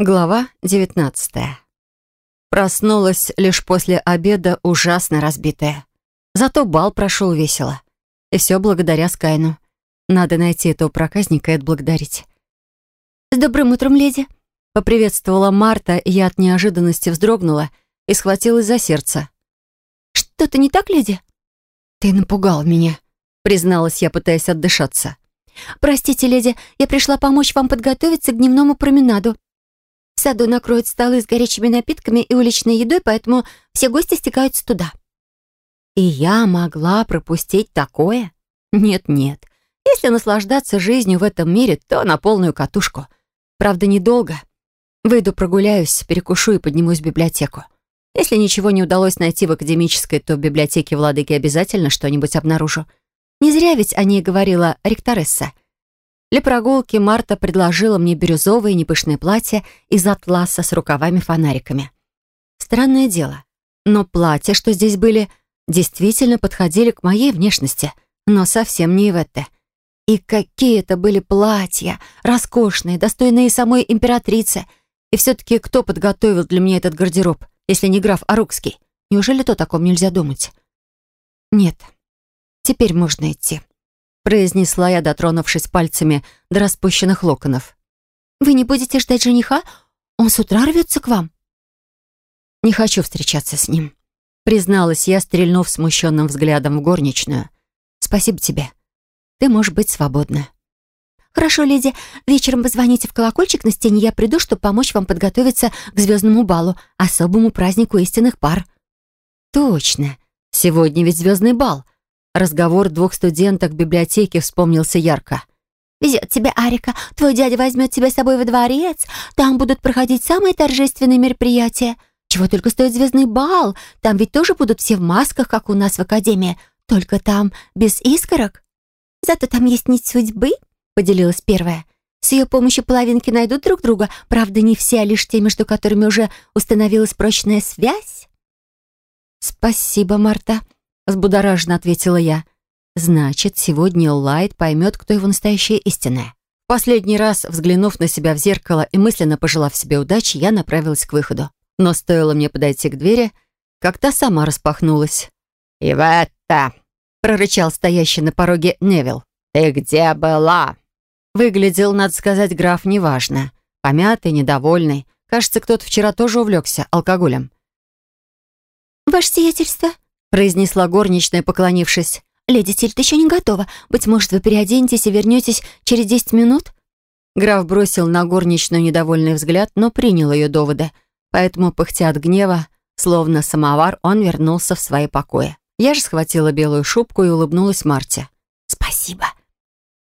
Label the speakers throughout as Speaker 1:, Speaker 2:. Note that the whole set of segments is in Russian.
Speaker 1: Глава 19 Проснулась лишь после обеда ужасно разбитая. Зато бал прошел весело. И все благодаря Скайну. Надо найти этого проказника и отблагодарить. «С добрым утром, леди!» Поприветствовала Марта, и я от неожиданности вздрогнула и схватилась за сердце. «Что-то не так, леди?» «Ты напугал меня», — призналась я, пытаясь отдышаться. «Простите, леди, я пришла помочь вам подготовиться к дневному променаду. Саду накроют столы с горячими напитками и уличной едой, поэтому все гости стекаются туда». И я могла пропустить такое? Нет-нет. Если наслаждаться жизнью в этом мире, то на полную катушку. Правда, недолго. Выйду прогуляюсь, перекушу и поднимусь в библиотеку. Если ничего не удалось найти в академической, то в библиотеке владыки обязательно что-нибудь обнаружу. Не зря ведь о ней говорила ректоресса — для прогулки Марта предложила мне бирюзовое непышное платье из атласа с рукавами-фонариками. Странное дело, но платья, что здесь были, действительно подходили к моей внешности, но совсем не в это. И какие это были платья, роскошные, достойные самой императрицы. И все-таки кто подготовил для меня этот гардероб, если не граф Арукский? Неужели то таком нельзя думать? Нет, теперь можно идти произнесла я, дотронувшись пальцами до распущенных локонов. «Вы не будете ждать жениха? Он с утра рвется к вам?» «Не хочу встречаться с ним», — призналась я, стрельнув смущенным взглядом в горничную. «Спасибо тебе. Ты можешь быть свободна». «Хорошо, леди. Вечером позвоните в колокольчик на стене, я приду, чтобы помочь вам подготовиться к звездному балу, особому празднику истинных пар». «Точно. Сегодня ведь звездный бал. Разговор двух студенток в библиотеке вспомнился ярко. «Везет тебе Арика. Твой дядя возьмет тебя с собой во дворец. Там будут проходить самые торжественные мероприятия. Чего только стоит звездный бал. Там ведь тоже будут все в масках, как у нас в академии. Только там без искорок. Зато там есть нить судьбы», — поделилась первая. «С ее помощью половинки найдут друг друга. Правда, не все, а лишь те, между которыми уже установилась прочная связь». «Спасибо, Марта», взбудораженно ответила я. Значит, сегодня Лайт поймет, кто его настоящая истинная. Последний раз, взглянув на себя в зеркало и мысленно пожелав себе удачи, я направилась к выходу. Но стоило мне подойти к двери, как та сама распахнулась.
Speaker 2: «Иветта!»
Speaker 1: — прорычал стоящий на пороге Невил.
Speaker 2: «Ты где была?»
Speaker 1: Выглядел, надо сказать, граф неважно. Помятый, недовольный. Кажется, кто-то вчера тоже увлекся алкоголем.
Speaker 3: «Ваше сиятельство?»
Speaker 1: Произнесла горничная, поклонившись.
Speaker 3: «Леди Тильт еще не готова. Быть может, вы переоденетесь и вернетесь через десять минут?»
Speaker 1: Граф бросил на горничную недовольный взгляд, но принял ее доводы. Поэтому, пыхтя от гнева, словно самовар, он вернулся в свои покои. Я же схватила белую шубку и улыбнулась Марте.
Speaker 3: «Спасибо».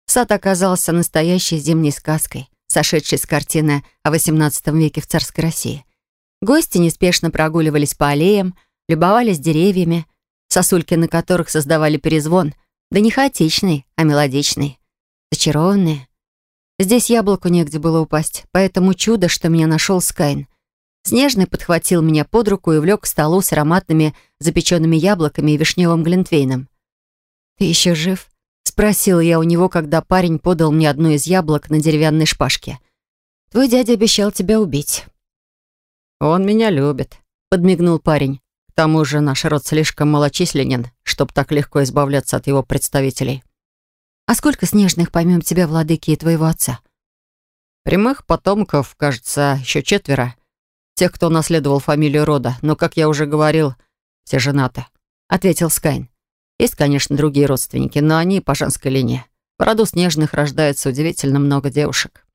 Speaker 1: Сад оказался настоящей зимней сказкой, сошедшей с картины о XVIII веке в царской России. Гости неспешно прогуливались по аллеям, любовались деревьями, сосульки на которых создавали перезвон, да не хаотичный, а мелодичный. Зачарованные. Здесь яблоку негде было упасть, поэтому чудо, что меня нашел Скайн. Снежный подхватил меня под руку и влек к столу с ароматными запеченными яблоками и вишневым глинтвейном. «Ты еще жив?» — спросила я у него, когда парень подал мне одно из яблок на деревянной шпажке. «Твой дядя обещал тебя убить».
Speaker 4: «Он меня любит», — подмигнул парень. К тому же наш род слишком малочисленен, чтобы так легко избавляться от его представителей.
Speaker 1: А сколько снежных, помимо тебя, владыки и твоего отца?
Speaker 4: Прямых потомков, кажется, еще четверо. Тех, кто наследовал фамилию рода, но, как я уже говорил, все женаты, — ответил Скайн. Есть, конечно, другие родственники, но они по женской линии. В роду снежных рождается удивительно много девушек.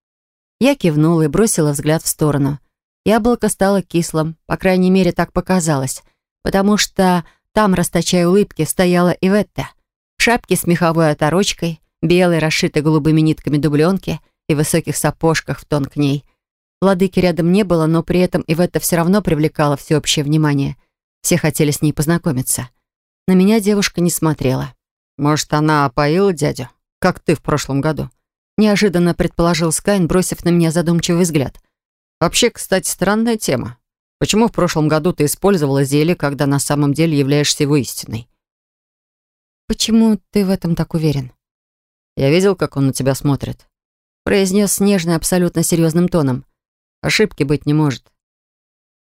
Speaker 1: Я кивнула и бросила взгляд в сторону. Яблоко стало кислым, по крайней мере, так показалось — потому что там, расточая улыбки, стояла Иветта в шапке с меховой оторочкой, белой, расшитой голубыми нитками дубленки и высоких сапожках в тон к ней. Владыки рядом не было, но при этом Иветта все равно привлекала всеобщее внимание. Все хотели с ней познакомиться. На меня девушка не смотрела.
Speaker 4: «Может, она опоила дядю, как ты в прошлом году?»
Speaker 1: Неожиданно предположил Скайн, бросив на меня задумчивый взгляд.
Speaker 4: «Вообще, кстати, странная тема. Почему в прошлом году ты использовала зелье, когда на самом деле являешься его истиной?
Speaker 1: Почему ты в этом так уверен?
Speaker 4: Я видел, как он на тебя смотрит.
Speaker 1: Произнес снежный абсолютно серьезным тоном.
Speaker 4: Ошибки быть не может.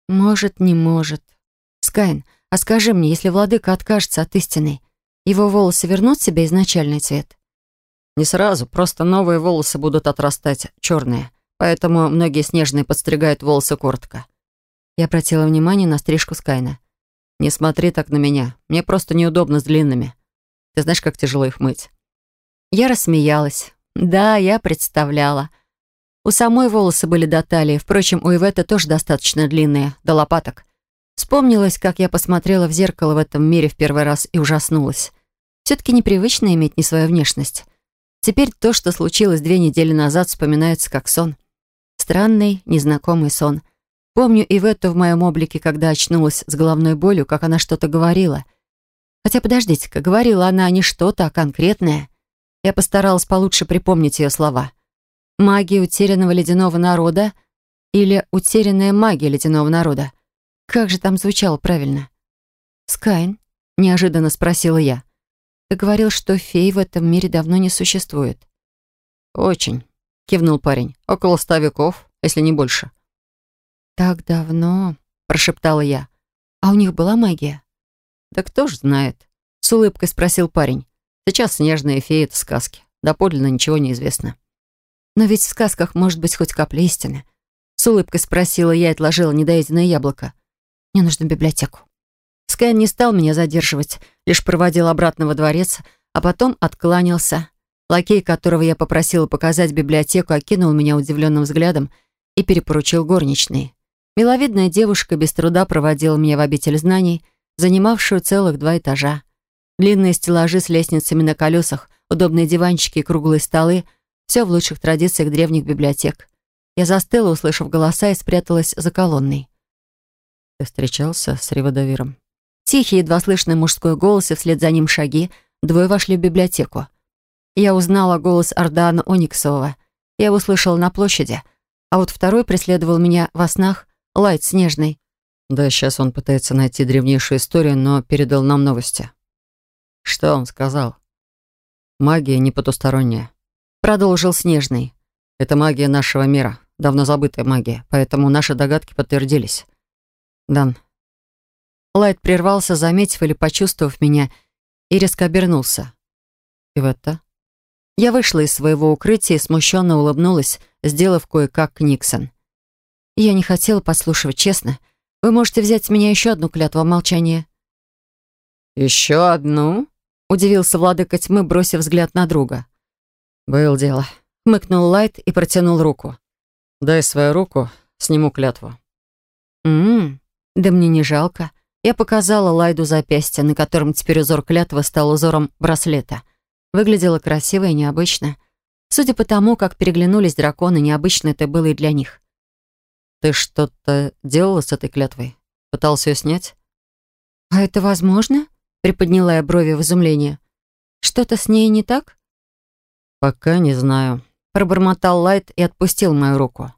Speaker 1: Может, не может. Скайн, а скажи мне, если владыка откажется от истины, его волосы вернут себе изначальный цвет?
Speaker 4: Не сразу, просто новые волосы будут отрастать черные. Поэтому многие снежные подстригают волосы коротко. Я обратила внимание на стрижку Скайна. «Не смотри так на меня. Мне просто неудобно с длинными. Ты знаешь, как тяжело их мыть?»
Speaker 1: Я рассмеялась. Да, я представляла. У самой волосы были до талии, впрочем, у Иветы тоже достаточно длинные, до лопаток. Вспомнилось, как я посмотрела в зеркало в этом мире в первый раз и ужаснулась. Все-таки непривычно иметь не свою внешность. Теперь то, что случилось две недели назад, вспоминается как сон. Странный, незнакомый сон. Помню и в эту в моем облике, когда очнулась с головной болью, как она что-то говорила. Хотя, подождите-ка, говорила она не что-то, а конкретное. Я постаралась получше припомнить ее слова. «Магия утерянного ледяного народа» или «Утерянная магия ледяного народа». Как же там звучало правильно? «Скайн?» — неожиданно спросила я. «Ты говорил, что фей в этом мире давно не существует».
Speaker 4: «Очень», — кивнул парень. «Около ста веков, если не больше».
Speaker 1: «Так давно», — прошептала я. «А у них была магия?»
Speaker 4: «Да кто ж знает?» — с улыбкой спросил парень. «Сейчас снежные феи — это сказки. Доподлинно ничего не известно».
Speaker 1: «Но ведь в сказках может быть хоть капля истины». С улыбкой спросила я и отложила недоеденное яблоко. «Мне нужно библиотеку». Скайн не стал меня задерживать, лишь проводил обратно во дворец, а потом откланялся. Лакей, которого я попросила показать библиотеку, окинул меня удивленным взглядом и перепоручил горничной. Миловидная девушка без труда проводила меня в обитель знаний, занимавшую целых два этажа. Длинные стеллажи с лестницами на колесах, удобные диванчики и круглые столы — все в лучших традициях древних библиотек. Я застыла, услышав голоса, и спряталась за колонной.
Speaker 4: «Ты встречался с Риводовиром?»
Speaker 1: Тихий, едва слышный мужской голос, и вслед за ним шаги, двое вошли в библиотеку. Я узнала голос Ордана Ониксова. Я его услышала на площади, а вот второй преследовал меня во снах Лайт Снежный.
Speaker 4: Да, сейчас он пытается найти древнейшую историю, но передал нам новости. Что он сказал? Магия не потусторонняя.
Speaker 1: Продолжил Снежный.
Speaker 4: Это магия нашего мира, давно забытая магия, поэтому наши догадки подтвердились. Дан.
Speaker 1: Лайт прервался, заметив или почувствовав меня, и резко обернулся.
Speaker 4: И в это?
Speaker 1: Я вышла из своего укрытия и смущенно улыбнулась, сделав кое-как Книксон. Я не хотела подслушивать, честно. Вы можете взять с меня еще одну клятву молчания.
Speaker 4: «Еще одну?» — удивился владыка тьмы, бросив взгляд на друга. «Был дело», — хмыкнул Лайт и протянул руку. «Дай свою руку, сниму клятву».
Speaker 1: «М-м, да мне не жалко». Я показала Лайду запястье, на котором теперь узор клятвы стал узором браслета. Выглядело красиво и необычно. Судя по тому, как переглянулись драконы, необычно это было и для них.
Speaker 4: «Ты что-то делала с этой клятвой? Пытался ее снять?»
Speaker 1: «А это возможно?» — приподняла я брови в изумлении. «Что-то с ней не так?»
Speaker 4: «Пока не знаю», — пробормотал Лайт и отпустил мою руку.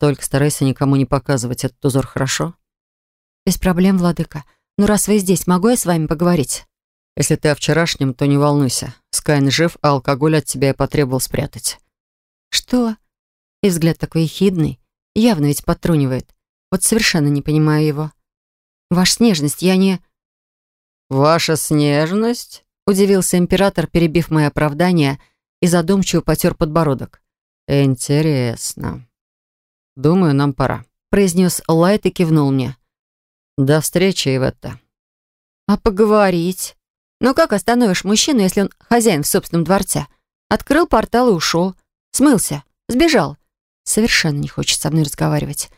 Speaker 4: «Только старайся никому не показывать этот узор, хорошо?»
Speaker 1: «Без проблем, владыка. Ну, раз вы здесь, могу я с вами поговорить?»
Speaker 4: «Если ты о вчерашнем, то не волнуйся. Скайн жив, а алкоголь от тебя я потребовал спрятать».
Speaker 1: «Что?» И взгляд такой ехидный. Явно ведь подтрунивает. Вот совершенно не понимаю его. Ваша снежность, я не...
Speaker 4: Ваша снежность?
Speaker 1: Удивился император, перебив мои оправдания, и задумчиво потер подбородок.
Speaker 4: Интересно. Думаю, нам пора.
Speaker 1: Произнес Лайт и кивнул мне.
Speaker 4: До встречи, Иветта.
Speaker 1: А поговорить? Ну как остановишь мужчину, если он хозяин в собственном дворце? Открыл портал и ушел. Смылся. Сбежал. Совершенно не хочет со мной разговаривать.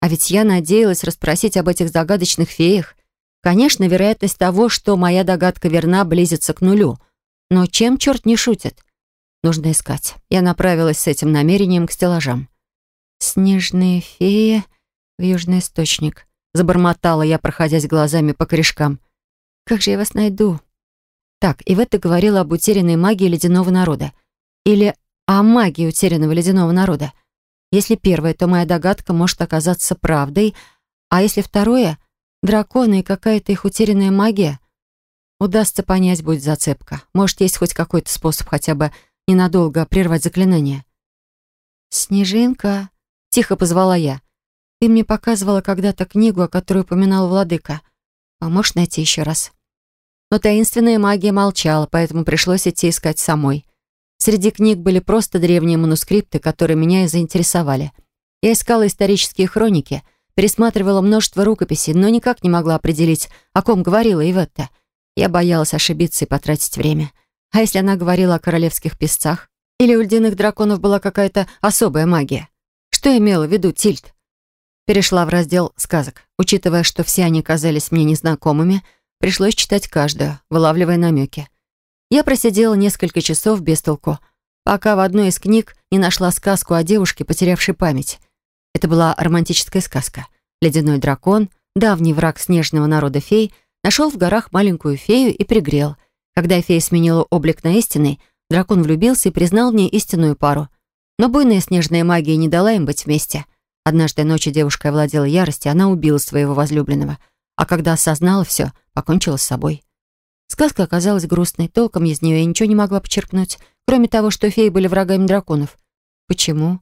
Speaker 1: А ведь я надеялась расспросить об этих загадочных феях. Конечно, вероятность того, что моя догадка верна, близится к нулю. Но чем черт не шутит? Нужно искать. Я направилась с этим намерением к стеллажам. «Снежные феи в южный источник», — забормотала я, проходясь глазами по корешкам. «Как же я вас найду?» Так, и в это говорила об утерянной магии ледяного народа. Или о магии утерянного ледяного народа. Если первое, то моя догадка может оказаться правдой, а если второе — драконы и какая-то их утерянная магия, удастся понять, будет зацепка. Может, есть хоть какой-то способ хотя бы ненадолго прервать заклинание. «Снежинка, — тихо позвала я. «Ты мне показывала когда-то книгу, о которой упоминал владыка. Поможешь найти еще раз?» Но таинственная магия молчала, поэтому пришлось идти искать самой. Среди книг были просто древние манускрипты, которые меня и заинтересовали. Я искала исторические хроники, пересматривала множество рукописей, но никак не могла определить, о ком говорила Иветта. Я боялась ошибиться и потратить время. А если она говорила о королевских песцах? Или у ледяных драконов была какая-то особая магия? Что имела в виду Тильд? Перешла в раздел сказок. Учитывая, что все они казались мне незнакомыми, пришлось читать каждую, вылавливая намеки. Я просидела несколько часов без толку, пока в одной из книг не нашла сказку о девушке, потерявшей память. Это была романтическая сказка. Ледяной дракон, давний враг снежного народа фей, нашел в горах маленькую фею и пригрел. Когда фея сменила облик на истинный, дракон влюбился и признал в ней истинную пару. Но буйная снежная магия не дала им быть вместе. Однажды ночью девушка овладела яростью, она убила своего возлюбленного. А когда осознала все, покончила с собой. Сказка оказалась грустной, толком из нее я ничего не могла почерпнуть, кроме того, что феи были врагами драконов. Почему?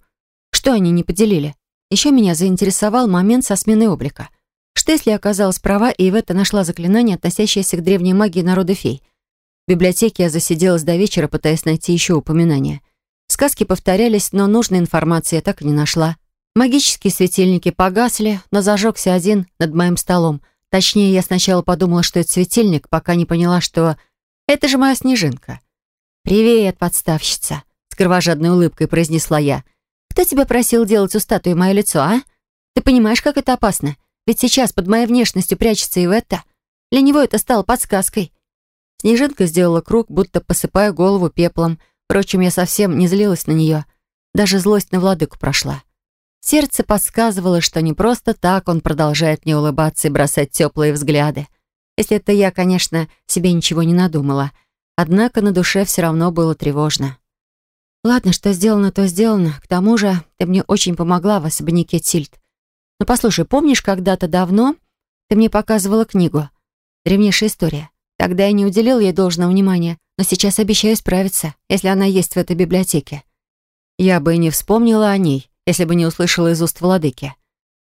Speaker 1: Что они не поделили? Еще меня заинтересовал момент со сменой облика. Что если оказалась права, и Ивета нашла заклинание, относящееся к древней магии народа фей? В библиотеке я засиделась до вечера, пытаясь найти еще упоминания. Сказки повторялись, но нужной информации я так и не нашла. Магические светильники погасли, но зажегся один над моим столом. Точнее, я сначала подумала, что это светильник, пока не поняла, что это же моя снежинка. «Привет, подставщица», — с кровожадной улыбкой произнесла я. Кто тебя просил делать у статуи мое лицо, а? Ты понимаешь, как это опасно? Ведь сейчас под моей внешностью прячется и в это. Для него это стало подсказкой. Снежинка сделала круг, будто посыпая голову пеплом. Впрочем, я совсем не злилась на нее. Даже злость на владыку прошла. Сердце подсказывало, что не просто так он продолжает мне улыбаться и бросать теплые взгляды. Если это я, конечно, себе ничего не надумала. Однако на душе все равно было тревожно. Ладно, что сделано, то сделано. К тому же ты мне очень помогла в особняке Тильд. Но послушай, помнишь, когда-то давно ты мне показывала книгу? Древнейшая история. Тогда я не уделил ей должного внимания, но сейчас обещаю справиться, если она есть в этой библиотеке. Я бы и не вспомнила о ней, если бы не услышала из уст владыки.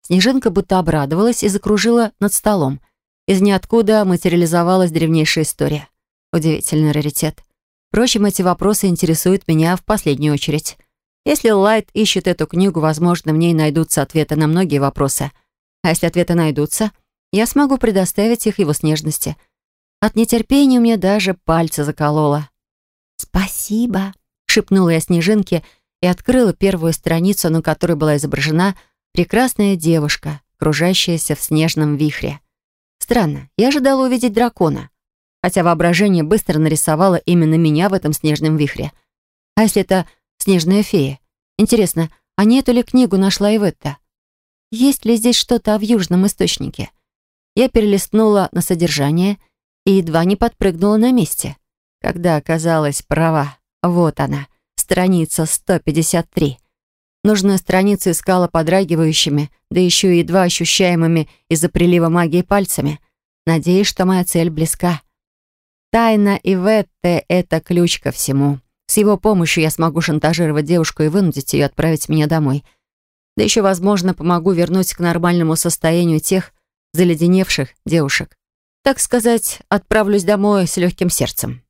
Speaker 1: Снежинка будто обрадовалась и закружила над столом. Из ниоткуда материализовалась древнейшая история. Удивительный раритет. Впрочем, эти вопросы интересуют меня в последнюю очередь. Если Лайт ищет эту книгу, возможно, в ней найдутся ответы на многие вопросы. А если ответы найдутся, я смогу предоставить их его снежности. От нетерпения меня даже пальцы закололо. «Спасибо», — шепнула я снежинке и открыла первую страницу, на которой была изображена прекрасная девушка, кружащаяся в снежном вихре. Странно, я ожидала увидеть дракона хотя воображение быстро нарисовало именно меня в этом снежном вихре. А если это снежная фея? Интересно, а не эту ли книгу нашла Иветта? Есть ли здесь что-то о южном источнике? Я перелистнула на содержание и едва не подпрыгнула на месте, когда оказалась права. Вот она, страница 153. Нужную страницу искала подрагивающими, да еще и едва ощущаемыми из-за прилива магии пальцами. Надеюсь, что моя цель близка. Тайна Иветте — это ключ ко всему. С его помощью я смогу шантажировать девушку и вынудить ее отправить меня домой. Да еще, возможно, помогу вернуть к нормальному состоянию тех заледеневших девушек. Так сказать, отправлюсь домой с легким сердцем.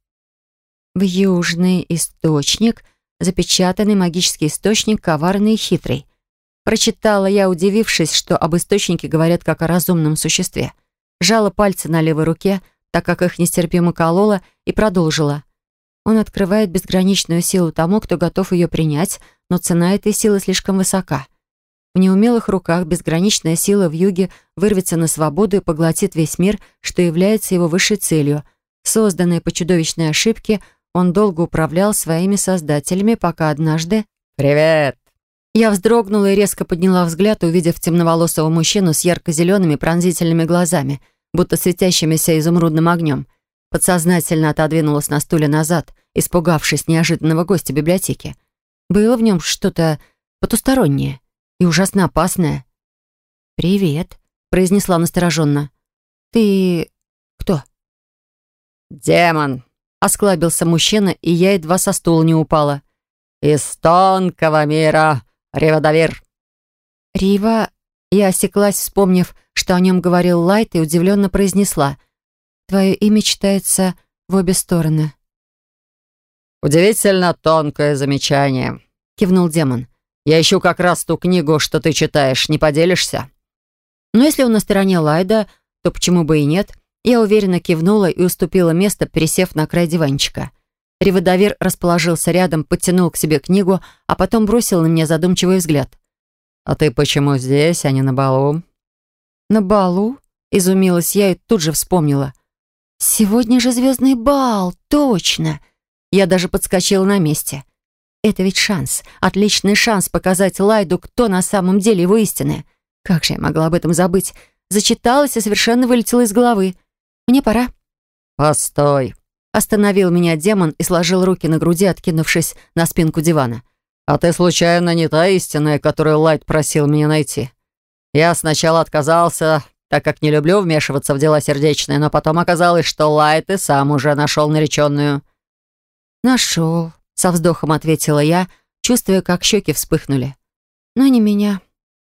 Speaker 1: В южный источник запечатанный магический источник, коварный и хитрый. Прочитала я, удивившись, что об источнике говорят как о разумном существе. Жала пальцы на левой руке — так как их нестерпимо колола, и продолжила. Он открывает безграничную силу тому, кто готов ее принять, но цена этой силы слишком высока. В неумелых руках безграничная сила в юге вырвется на свободу и поглотит весь мир, что является его высшей целью. Созданный по чудовищной ошибке, он долго управлял своими создателями, пока однажды...
Speaker 4: «Привет!»
Speaker 1: Я вздрогнула и резко подняла взгляд, увидев темноволосого мужчину с ярко-зелеными пронзительными глазами — будто светящимися изумрудным огнем. Подсознательно отодвинулась на стуле назад, испугавшись неожиданного гостя библиотеки. Было в нем что-то потустороннее и ужасно опасное. «Привет», — произнесла настороженно. «Ты... кто?»
Speaker 4: «Демон», — осклабился мужчина, и я едва со стула не упала. «Из тонкого мира, Реводовир».
Speaker 1: Рива... Я осеклась, вспомнив, что о нем говорил Лайт, и удивленно произнесла. «Твое имя читается в обе стороны».
Speaker 4: «Удивительно тонкое замечание», — кивнул демон. «Я ищу как раз ту книгу, что ты читаешь. Не поделишься?»
Speaker 1: Но если он на стороне Лайда, то почему бы и нет? Я уверенно кивнула и уступила место, пересев на край диванчика. Реводовир расположился рядом, подтянул к себе книгу, а потом бросил на меня задумчивый взгляд.
Speaker 4: «А ты почему здесь, а не на балу?»
Speaker 1: «На балу?» — изумилась я и тут же вспомнила. «Сегодня же звездный бал, точно!» Я даже подскочила на месте. Это ведь шанс, отличный шанс показать Лайду, кто на самом деле его истинная. Как же я могла об этом забыть? Зачиталась и совершенно вылетела из головы. Мне пора.
Speaker 4: «Постой!»
Speaker 1: Остановил меня демон и сложил руки на груди, откинувшись на спинку дивана.
Speaker 4: «А ты, случайно, не та истинная, которую Лайт просил меня найти? Я сначала отказался, так как не люблю вмешиваться в дела сердечные, но потом оказалось, что Лайт и сам уже нашел нареченную».
Speaker 1: «Нашел», — со вздохом ответила я, чувствуя, как щеки вспыхнули. «Но не меня.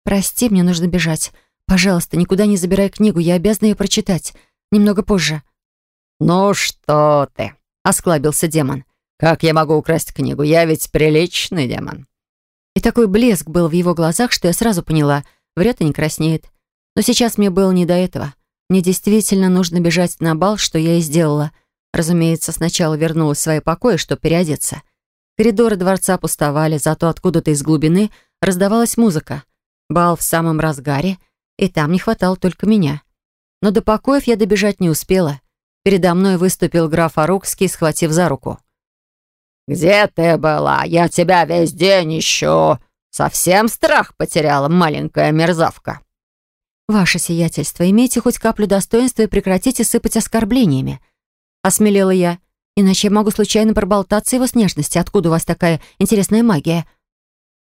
Speaker 1: «Прости, мне нужно бежать. Пожалуйста, никуда не забирай книгу, я обязана ее прочитать. Немного позже».
Speaker 4: «Ну что ты?» — осклабился демон. «Как я могу украсть книгу? Я ведь приличный демон».
Speaker 1: И такой блеск был в его глазах, что я сразу поняла, вряд ли не краснеет. Но сейчас мне было не до этого. Мне действительно нужно бежать на бал, что я и сделала. Разумеется, сначала вернулась в свои покои, чтобы переодеться. Коридоры дворца пустовали, зато откуда-то из глубины раздавалась музыка. Бал в самом разгаре, и там не хватало только меня. Но до покоев я добежать не успела. Передо мной выступил граф Арукский, схватив за руку.
Speaker 2: «Где ты была? Я тебя весь день ищу. Совсем страх потеряла, маленькая мерзавка».
Speaker 1: «Ваше сиятельство, имейте хоть каплю достоинства и прекратите сыпать оскорблениями». Осмелела я. «Иначе я могу случайно проболтаться его с нежности. Откуда у вас такая интересная магия?»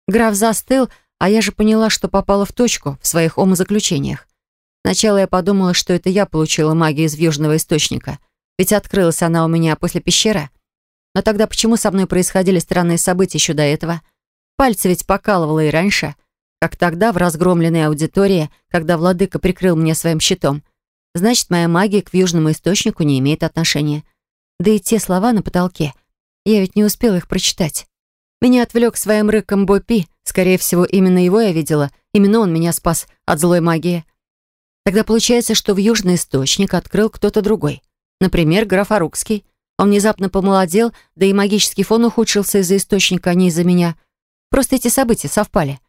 Speaker 1: Граф застыл, а я же поняла, что попала в точку в своих умозаключениях. Сначала я подумала, что это я получила магию из вьюжного источника, ведь открылась она у меня после пещеры. Но тогда почему со мной происходили странные события еще до этого? Пальцы ведь покалывало и раньше, как тогда в разгромленной аудитории, когда владыка прикрыл меня своим щитом. Значит, моя магия к вьюжному источнику не имеет отношения. Да и те слова на потолке. Я ведь не успела их прочитать. Меня отвлек своим рыком Бопи. Скорее всего, именно его я видела. Именно он меня спас от злой магии. Тогда получается, что в Южный Источник открыл кто-то другой. Например, граф Арукский. Он внезапно помолодел, да и магический фон ухудшился из-за Источника, а не из-за меня. Просто эти события совпали.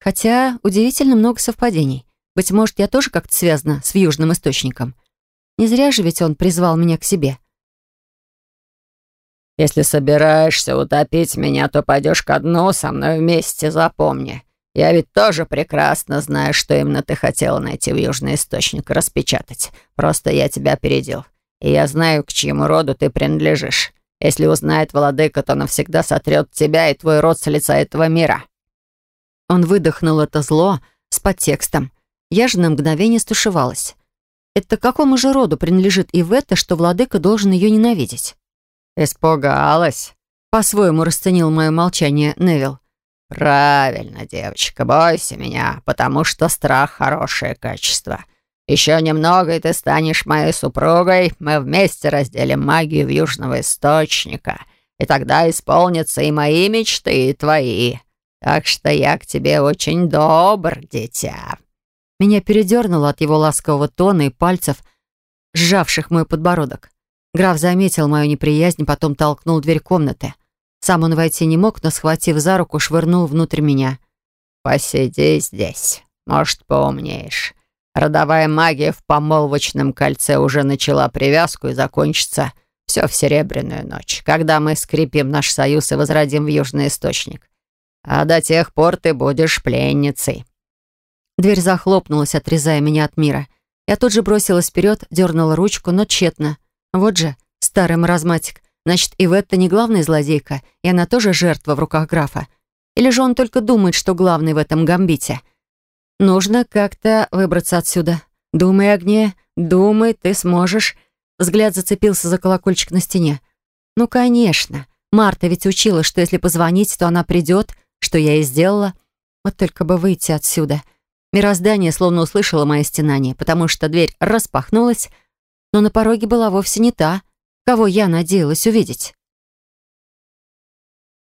Speaker 1: Хотя удивительно много совпадений. Быть может, я тоже как-то связана с Южным Источником. Не зря же ведь он призвал меня к себе.
Speaker 2: Если собираешься утопить меня, то пойдешь ко дну со мной вместе, запомни. Я ведь тоже прекрасно знаю, что именно ты хотела найти в Южный Источник и распечатать. Просто я тебя опередил. И я знаю, к чьему роду ты принадлежишь. Если узнает владыка, то навсегда сотрет тебя и твой род с лица этого мира».
Speaker 1: Он выдохнул это зло с подтекстом. Я же на мгновение стушевалась. Это какому же роду принадлежит и в это, что владыка должен ее ненавидеть?
Speaker 4: «Испугалась?»
Speaker 1: По-своему расценил мое молчание Невил.
Speaker 2: «Правильно, девочка, бойся меня, потому что страх — хорошее качество. Еще немного, и ты станешь моей супругой. Мы вместе разделим магию Южного Источника, и тогда исполнятся и мои мечты, и твои. Так что я к тебе очень добр, дитя».
Speaker 1: Меня передернуло от его ласкового тона и пальцев, сжавших мой подбородок. Граф заметил мою неприязнь, потом толкнул дверь комнаты. Сам он войти не мог, но, схватив за руку, швырнул внутрь меня.
Speaker 2: «Посиди здесь. Может, поумнеешь. Родовая магия в помолвочном кольце уже начала привязку и закончится все в Серебряную ночь, когда мы скрепим наш союз и возродим в Южный Источник. А до тех пор ты будешь пленницей».
Speaker 1: Дверь захлопнулась, отрезая меня от мира. Я тут же бросилась вперед, дернула ручку, но тщетно. Вот же, старый маразматик. Значит, Иветта не главная злодейка, и она тоже жертва в руках графа. Или же он только думает, что главный в этом гамбите? Нужно как-то выбраться отсюда. Думай, огне, думай, ты сможешь. Взгляд зацепился за колокольчик на стене. Ну, конечно. Марта ведь учила, что если позвонить, то она придет, что я и сделала. Вот только бы выйти отсюда. Мироздание словно услышало мое стенание, потому что дверь распахнулась, но на пороге была вовсе не та, кого я надеялась увидеть.